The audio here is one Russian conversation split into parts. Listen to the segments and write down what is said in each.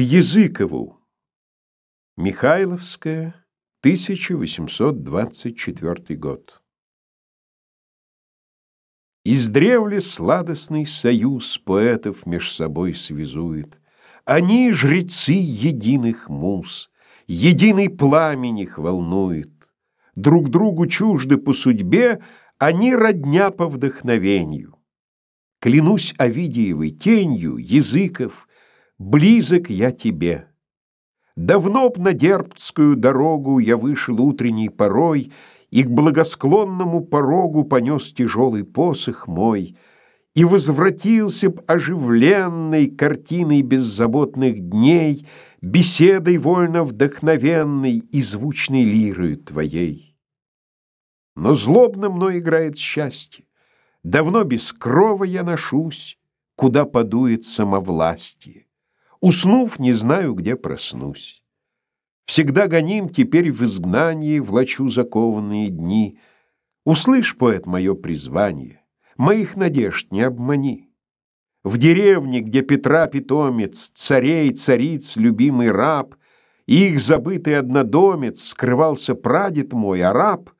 Языкову. Михайловская, 1824 год. Издревле сладостный союз поэтов меж собой связует. Они жрецы единых муз, единый пламень их волнует. Друг другу чужды по судьбе, они родня по вдохновению. Клянусь Овидиевой тенью, Языков, близок я тебе. Давно б на Дербцкую дорогу я вышел утренней порой и к благосклонному порогу понес тяжелый посох мой, и возвратился б оживленной картиной беззаботных дней, беседой вольно вдохновенной и звучной лирою твоей. Но злобно мной играет счастье, давно без крова я ношусь, куда подует самовластие. Уснув, не знаю, где проснусь. Всегда гоним теперь в изгнании, влачу закованные дни. Услышь, поэт, мое призвание, моих надежд не обмани. В деревне, где Петра питомец, царей, цариц, любимый раб, их забытый однодомец, скрывался прадед мой, араб,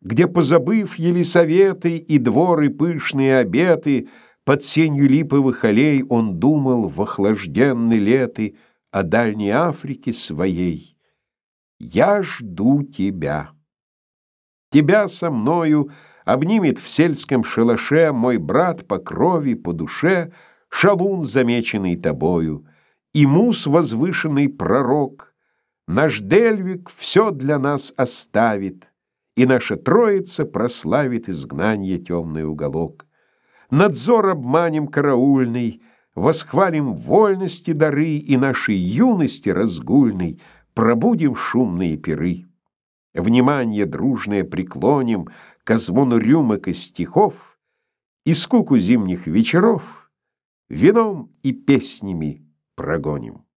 где, позабыв Елисаветы и дворы пышные обеты, под сенью липовых аллей он думал в охлажденной леты о дальней Африке своей. Я жду тебя. Тебя со мною обнимет в сельском шалаше мой брат по крови, по душе, шалун, замеченный тобою, и мус возвышенный пророк. Наш Дельвик все для нас оставит, и наша троица прославит изгнание темный уголок надзор обманем караульный, восхвалим вольности дары и нашей юности разгульной, пробудим шумные пиры. Внимание дружное преклоним к звону рюмок и стихов, и скуку зимних вечеров вином и песнями прогоним.